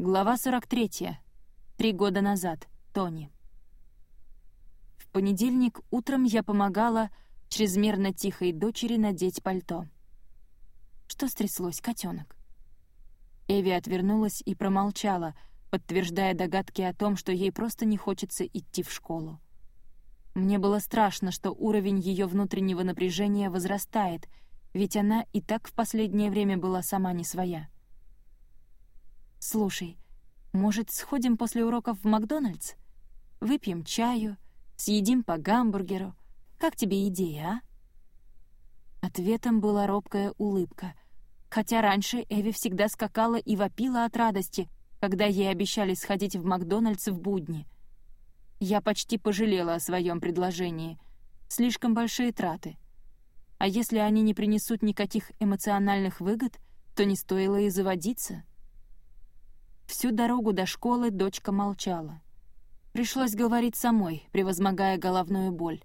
Глава 43. Три года назад. Тони. В понедельник утром я помогала чрезмерно тихой дочери надеть пальто. Что стряслось, котенок? Эви отвернулась и промолчала, подтверждая догадки о том, что ей просто не хочется идти в школу. Мне было страшно, что уровень ее внутреннего напряжения возрастает, ведь она и так в последнее время была сама не своя. «Слушай, может, сходим после уроков в Макдональдс? Выпьем чаю, съедим по гамбургеру. Как тебе идея, а?» Ответом была робкая улыбка, хотя раньше Эви всегда скакала и вопила от радости, когда ей обещали сходить в Макдональдс в будни. Я почти пожалела о своем предложении. Слишком большие траты. А если они не принесут никаких эмоциональных выгод, то не стоило и заводиться. Всю дорогу до школы дочка молчала. Пришлось говорить самой, превозмогая головную боль.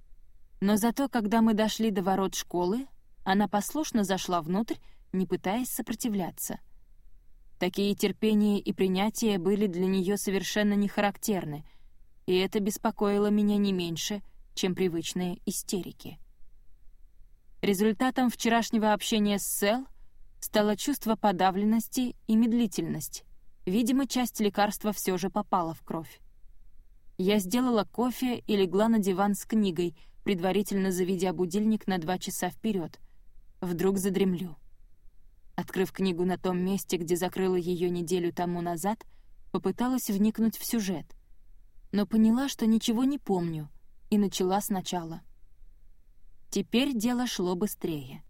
Но зато, когда мы дошли до ворот школы, она послушно зашла внутрь, не пытаясь сопротивляться. Такие терпения и принятия были для нее совершенно не характерны, и это беспокоило меня не меньше, чем привычные истерики. Результатом вчерашнего общения с Сэл стало чувство подавленности и медлительность, Видимо, часть лекарства все же попала в кровь. Я сделала кофе и легла на диван с книгой, предварительно заведя будильник на два часа вперед. Вдруг задремлю. Открыв книгу на том месте, где закрыла ее неделю тому назад, попыталась вникнуть в сюжет. Но поняла, что ничего не помню, и начала сначала. Теперь дело шло быстрее.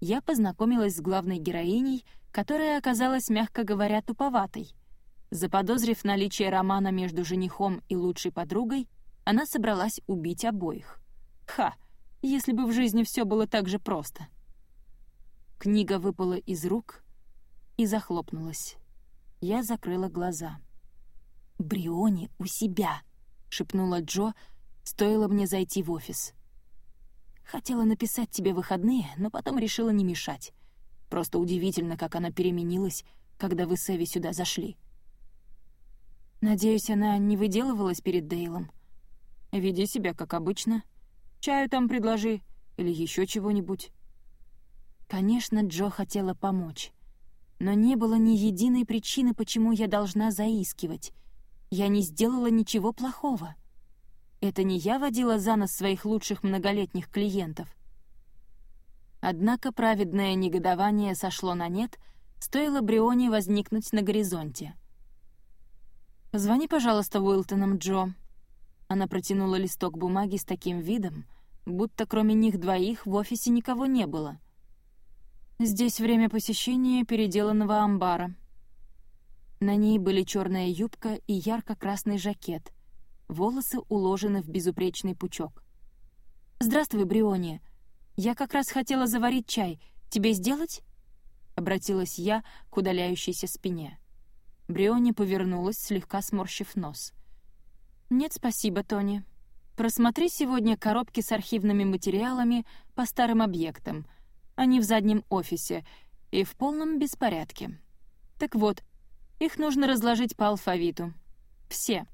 Я познакомилась с главной героиней — которая оказалась, мягко говоря, туповатой. Заподозрив наличие романа между женихом и лучшей подругой, она собралась убить обоих. Ха! Если бы в жизни все было так же просто. Книга выпала из рук и захлопнулась. Я закрыла глаза. «Бриони у себя!» — шепнула Джо, стоило мне зайти в офис. Хотела написать тебе выходные, но потом решила не мешать. Просто удивительно, как она переменилась, когда вы с Эви сюда зашли. Надеюсь, она не выделывалась перед Дейлом. Веди себя, как обычно. Чаю там предложи или еще чего-нибудь. Конечно, Джо хотела помочь. Но не было ни единой причины, почему я должна заискивать. Я не сделала ничего плохого. Это не я водила за нос своих лучших многолетних клиентов. Однако праведное негодование сошло на нет, стоило Брионе возникнуть на горизонте. «Позвони, пожалуйста, Уилтонам, Джо». Она протянула листок бумаги с таким видом, будто кроме них двоих в офисе никого не было. Здесь время посещения переделанного амбара. На ней были черная юбка и ярко-красный жакет. Волосы уложены в безупречный пучок. «Здравствуй, Бриони. «Я как раз хотела заварить чай. Тебе сделать?» Обратилась я к удаляющейся спине. Бриони повернулась, слегка сморщив нос. «Нет, спасибо, Тони. Просмотри сегодня коробки с архивными материалами по старым объектам. Они в заднем офисе и в полном беспорядке. Так вот, их нужно разложить по алфавиту. Все».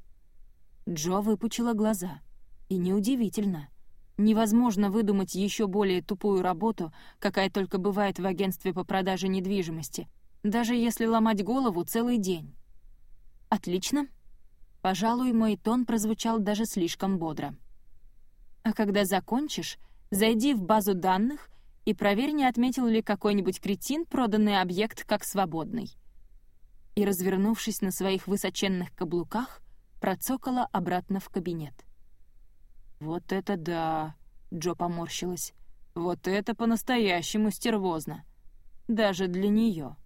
Джо выпучила глаза. И неудивительно. Невозможно выдумать еще более тупую работу, какая только бывает в агентстве по продаже недвижимости, даже если ломать голову целый день. Отлично. Пожалуй, мой тон прозвучал даже слишком бодро. А когда закончишь, зайди в базу данных и проверь, не отметил ли какой-нибудь кретин проданный объект как свободный. И, развернувшись на своих высоченных каблуках, процокала обратно в кабинет. «Вот это да!» — Джо поморщилась. «Вот это по-настоящему стервозно. Даже для нее».